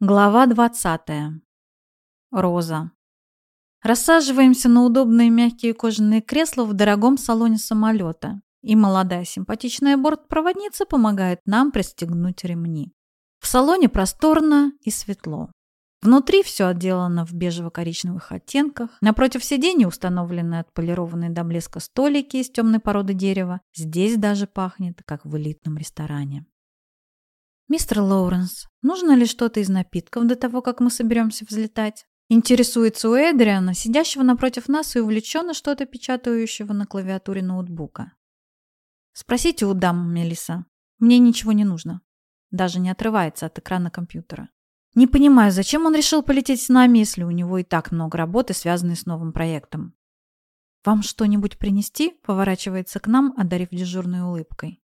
Глава 20. Роза. Рассаживаемся на удобные мягкие кожаные кресла в дорогом салоне самолета, и молодая симпатичная бортпроводница помогает нам пристегнуть ремни. В салоне просторно и светло. Внутри все отделано в бежево-коричневых оттенках. Напротив сидений установлены отполированные до блеска столики из темной породы дерева. Здесь даже пахнет, как в элитном ресторане. «Мистер Лоуренс, нужно ли что-то из напитков до того, как мы соберемся взлетать?» Интересуется у Эдриана, сидящего напротив нас и увлеченно что-то печатающего на клавиатуре ноутбука. «Спросите у дам, Мелиса. Мне ничего не нужно». Даже не отрывается от экрана компьютера. Не понимаю, зачем он решил полететь с нами, если у него и так много работы, связанной с новым проектом. «Вам что-нибудь принести?» – поворачивается к нам, одарив дежурной улыбкой.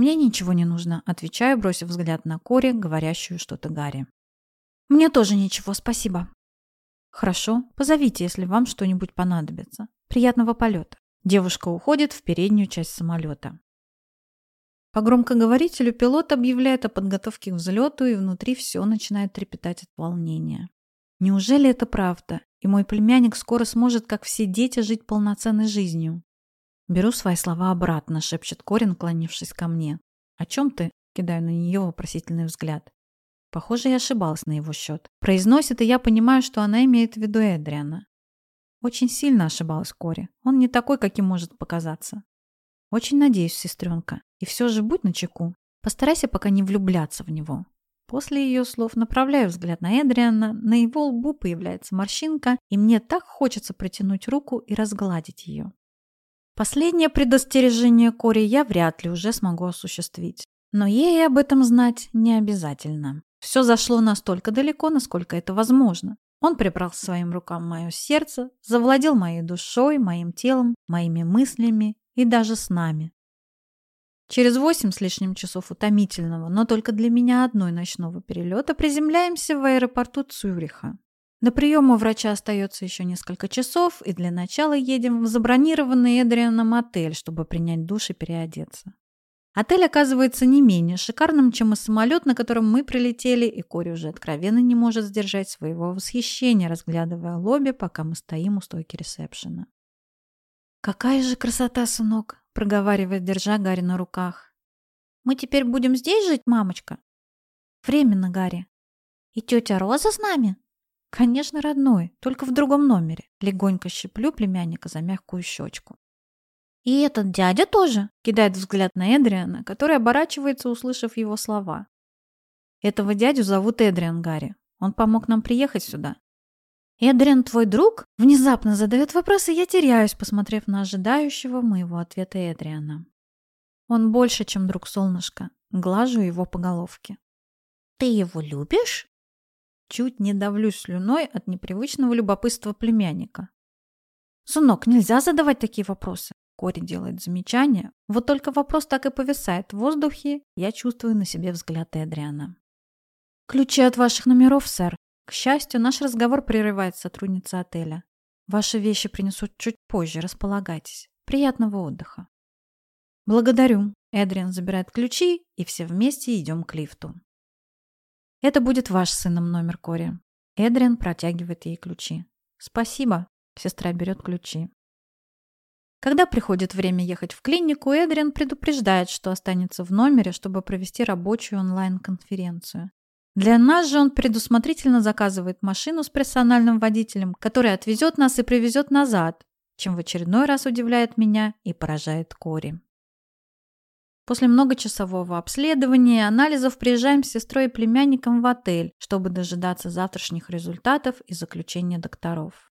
«Мне ничего не нужно», — отвечаю, бросив взгляд на Кори, говорящую что-то Гарри. «Мне тоже ничего, спасибо». «Хорошо, позовите, если вам что-нибудь понадобится. Приятного полета». Девушка уходит в переднюю часть самолета. По громкоговорителю пилот объявляет о подготовке к взлету, и внутри все начинает трепетать от волнения. Неужели это правда, и мой племянник скоро сможет, как все дети, жить полноценной жизнью? Беру свои слова обратно, шепчет Кори, наклонившись ко мне. О чем ты? Кидаю на нее вопросительный взгляд. Похоже, я ошибалась на его счет. Произносит, и я понимаю, что она имеет в виду Эдриана. Очень сильно ошибалась Кори. Он не такой, каким может показаться. Очень надеюсь, сестренка. И все же будь начеку. Постарайся пока не влюбляться в него. После ее слов направляю взгляд на Эдриана, на его лбу появляется морщинка, и мне так хочется протянуть руку и разгладить ее. Последнее предостережение Кори я вряд ли уже смогу осуществить. Но ей об этом знать не обязательно. Все зашло настолько далеко, насколько это возможно. Он прибрал своим рукам мое сердце, завладел моей душой, моим телом, моими мыслями и даже с нами. Через восемь с лишним часов утомительного, но только для меня одной ночного перелета приземляемся в аэропорту Цюриха. До приема врача остается еще несколько часов, и для начала едем в забронированный Эдрианом отель, чтобы принять душ и переодеться. Отель оказывается не менее шикарным, чем и самолет, на котором мы прилетели, и Кори уже откровенно не может сдержать своего восхищения, разглядывая лобби, пока мы стоим у стойки ресепшена. «Какая же красота, сынок!» – проговаривает, держа Гарри на руках. «Мы теперь будем здесь жить, мамочка?» «Временно, Гарри. И тетя Роза с нами?» Конечно, родной, только в другом номере. Легонько щиплю племянника за мягкую щечку. «И этот дядя тоже?» – кидает взгляд на Эдриана, который оборачивается, услышав его слова. «Этого дядю зовут Эдриан Гарри. Он помог нам приехать сюда». «Эдриан твой друг?» – внезапно задает вопрос, и я теряюсь, посмотрев на ожидающего моего ответа Эдриана. Он больше, чем друг солнышко. Глажу его по головке. «Ты его любишь?» Чуть не давлюсь слюной от непривычного любопытства племянника. «Сынок, нельзя задавать такие вопросы!» Кори делает замечание. Вот только вопрос так и повисает в воздухе. Я чувствую на себе взгляд Эдриана. «Ключи от ваших номеров, сэр. К счастью, наш разговор прерывает сотрудница отеля. Ваши вещи принесут чуть позже, располагайтесь. Приятного отдыха». «Благодарю». Эдриан забирает ключи, и все вместе идем к лифту. Это будет ваш сыном номер, Кори. Эдриан протягивает ей ключи. Спасибо. Сестра берет ключи. Когда приходит время ехать в клинику, Эдриан предупреждает, что останется в номере, чтобы провести рабочую онлайн-конференцию. Для нас же он предусмотрительно заказывает машину с персональным водителем, который отвезет нас и привезет назад, чем в очередной раз удивляет меня и поражает Кори. После многочасового обследования и анализов приезжаем с сестрой и племянником в отель, чтобы дожидаться завтрашних результатов и заключения докторов.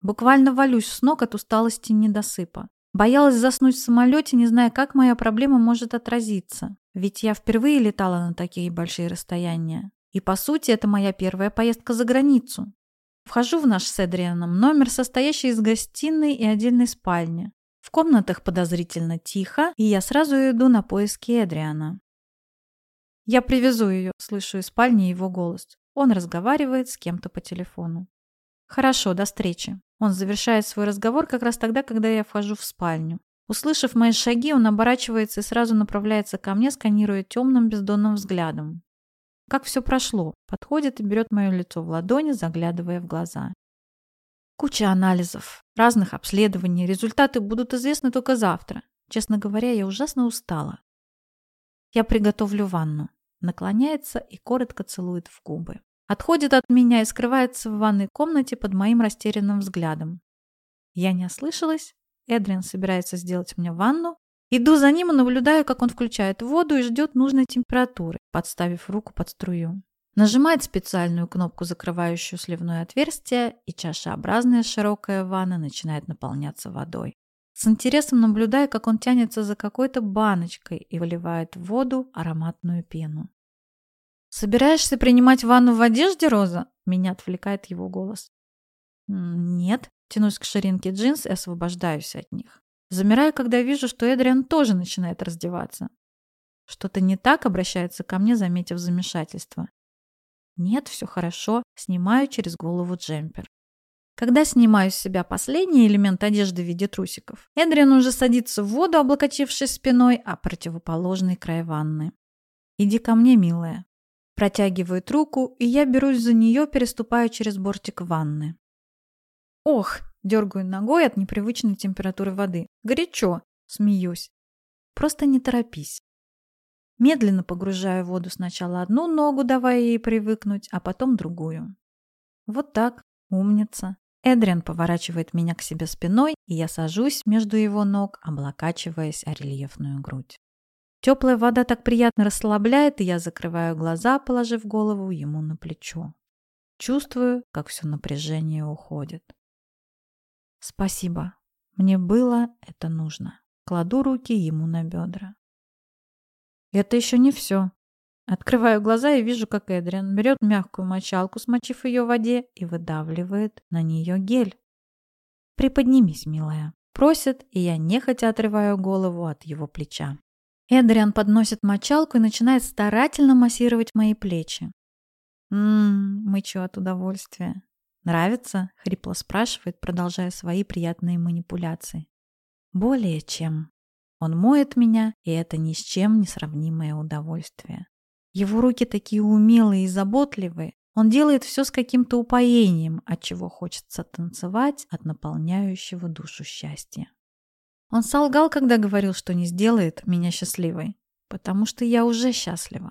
Буквально валюсь с ног от усталости и недосыпа. Боялась заснуть в самолете, не зная, как моя проблема может отразиться. Ведь я впервые летала на такие большие расстояния. И, по сути, это моя первая поездка за границу. Вхожу в наш с Эдрианом номер, состоящий из гостиной и отдельной спальни. В комнатах подозрительно тихо, и я сразу иду на поиски Эдриана. «Я привезу ее», — слышу из спальни его голос. Он разговаривает с кем-то по телефону. «Хорошо, до встречи». Он завершает свой разговор как раз тогда, когда я вхожу в спальню. Услышав мои шаги, он оборачивается и сразу направляется ко мне, сканируя темным бездонным взглядом. как все прошло, подходит и берет мое лицо в ладони, заглядывая в глаза. Куча анализов, разных обследований, результаты будут известны только завтра. Честно говоря, я ужасно устала. Я приготовлю ванну. Наклоняется и коротко целует в губы. Отходит от меня и скрывается в ванной комнате под моим растерянным взглядом. Я не ослышалась. Эдриан собирается сделать мне ванну. Иду за ним и наблюдаю, как он включает воду и ждет нужной температуры, подставив руку под струю. Нажимает специальную кнопку, закрывающую сливное отверстие, и чашеобразная широкая ванна начинает наполняться водой. С интересом наблюдаю, как он тянется за какой-то баночкой и выливает в воду ароматную пену. «Собираешься принимать ванну в одежде, Роза?» Меня отвлекает его голос. «Нет», тянусь к ширинке джинс и освобождаюсь от них. Замираю, когда вижу, что Эдриан тоже начинает раздеваться. Что-то не так обращается ко мне, заметив замешательство. Нет, все хорошо. Снимаю через голову джемпер. Когда снимаю с себя последний элемент одежды в виде трусиков, Эдриан уже садится в воду, облокотившись спиной, о противоположный край ванны. «Иди ко мне, милая». Протягивает руку, и я берусь за нее, переступая через бортик ванны. «Ох!» – дергаю ногой от непривычной температуры воды. «Горячо!» – смеюсь. «Просто не торопись». Медленно погружаю воду сначала одну ногу, давая ей привыкнуть, а потом другую. Вот так, умница. Эдриан поворачивает меня к себе спиной, и я сажусь между его ног, облокачиваясь о рельефную грудь. Теплая вода так приятно расслабляет, и я закрываю глаза, положив голову ему на плечо. Чувствую, как все напряжение уходит. Спасибо. Мне было это нужно. Кладу руки ему на бедра. Это еще не все. Открываю глаза и вижу, как Эдриан берет мягкую мочалку, смочив ее в воде, и выдавливает на нее гель. «Приподнимись, милая», — просит, и я нехотя отрываю голову от его плеча. Эдриан подносит мочалку и начинает старательно массировать мои плечи. «Ммм, мычу от удовольствия. Нравится?» — хрипло спрашивает, продолжая свои приятные манипуляции. «Более чем». Он моет меня, и это ни с чем не сравнимое удовольствие. Его руки такие умелые и заботливые. Он делает все с каким-то упоением, от чего хочется танцевать от наполняющего душу счастья. Он солгал, когда говорил, что не сделает меня счастливой, потому что я уже счастлива.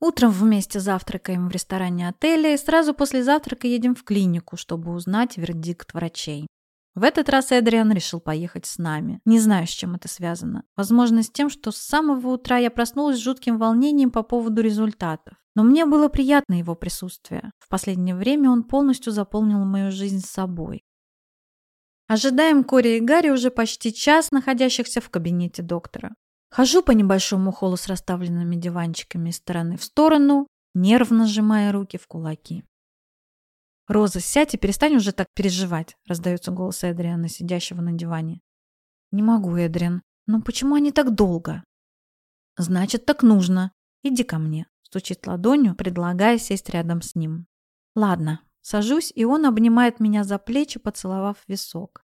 Утром вместе завтракаем в ресторане отеля и сразу после завтрака едем в клинику, чтобы узнать вердикт врачей. В этот раз Эдриан решил поехать с нами. Не знаю, с чем это связано. Возможно, с тем, что с самого утра я проснулась с жутким волнением по поводу результатов. Но мне было приятно его присутствие. В последнее время он полностью заполнил мою жизнь собой. Ожидаем Кори и Гарри уже почти час, находящихся в кабинете доктора. Хожу по небольшому холлу с расставленными диванчиками из стороны в сторону, нервно сжимая руки в кулаки. «Роза, сядь и перестань уже так переживать», — раздается голос Эдриана, сидящего на диване. «Не могу, Эдриан. Но почему они так долго?» «Значит, так нужно. Иди ко мне», — стучит ладонью, предлагая сесть рядом с ним. «Ладно». Сажусь, и он обнимает меня за плечи, поцеловав висок.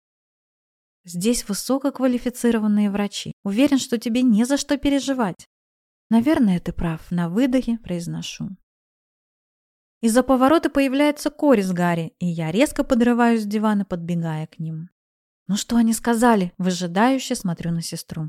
«Здесь высококвалифицированные врачи. Уверен, что тебе не за что переживать». «Наверное, ты прав. На выдохе произношу». Из-за поворота появляется Кори с Гарри, и я резко подрываюсь с дивана, подбегая к ним. «Ну что они сказали?» – выжидающе смотрю на сестру.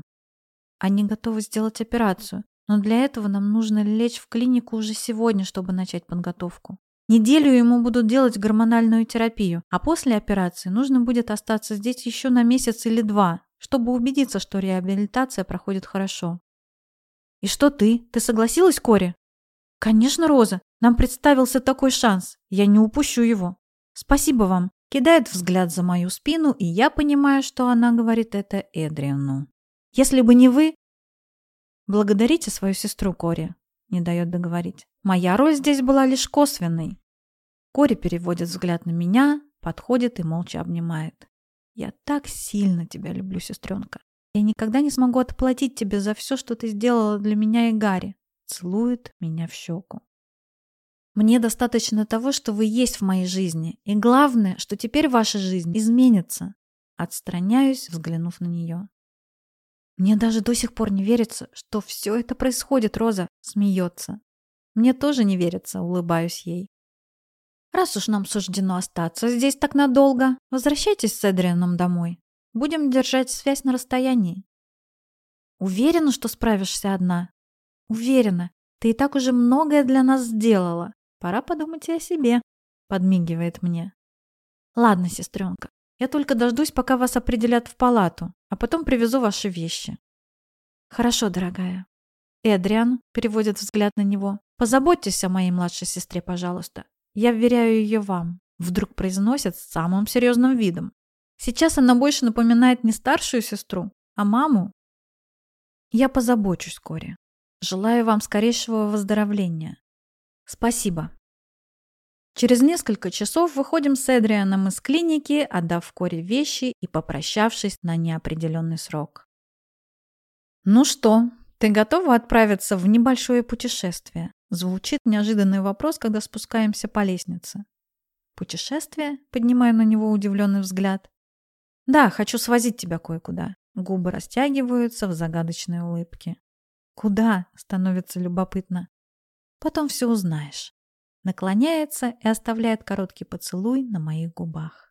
«Они готовы сделать операцию, но для этого нам нужно лечь в клинику уже сегодня, чтобы начать подготовку. Неделю ему будут делать гормональную терапию, а после операции нужно будет остаться здесь еще на месяц или два, чтобы убедиться, что реабилитация проходит хорошо». «И что ты? Ты согласилась, Кори?» «Конечно, Роза. Нам представился такой шанс. Я не упущу его. Спасибо вам». Кидает взгляд за мою спину, и я понимаю, что она говорит это Эдриану. «Если бы не вы...» «Благодарите свою сестру Кори», — не дает договорить. «Моя роль здесь была лишь косвенной». Кори переводит взгляд на меня, подходит и молча обнимает. «Я так сильно тебя люблю, сестренка. Я никогда не смогу отплатить тебе за все, что ты сделала для меня и Гарри целует меня в щеку. Мне достаточно того, что вы есть в моей жизни, и главное, что теперь ваша жизнь изменится. Отстраняюсь, взглянув на нее. Мне даже до сих пор не верится, что все это происходит, Роза смеется. Мне тоже не верится, улыбаюсь ей. Раз уж нам суждено остаться здесь так надолго, возвращайтесь с Эдрианом домой. Будем держать связь на расстоянии. Уверена, что справишься одна? Уверена. Ты и так уже многое для нас сделала. Пора подумать и о себе, подмигивает мне. Ладно, сестренка, я только дождусь, пока вас определят в палату, а потом привезу ваши вещи. Хорошо, дорогая. Эдриан переводит взгляд на него. Позаботьтесь о моей младшей сестре, пожалуйста. Я вверяю ее вам. Вдруг произносит с самым серьезным видом. Сейчас она больше напоминает не старшую сестру, а маму. Я позабочусь, Кори. Желаю вам скорейшего выздоровления. Спасибо. Через несколько часов выходим с Эдрианом из клиники, отдав Кори вещи и попрощавшись на неопределенный срок. «Ну что, ты готова отправиться в небольшое путешествие?» Звучит неожиданный вопрос, когда спускаемся по лестнице. «Путешествие?» — поднимаю на него удивленный взгляд. «Да, хочу свозить тебя кое-куда». Губы растягиваются в загадочной улыбке. «Куда?» — становится любопытно. «Потом все узнаешь» наклоняется и оставляет короткий поцелуй на моих губах.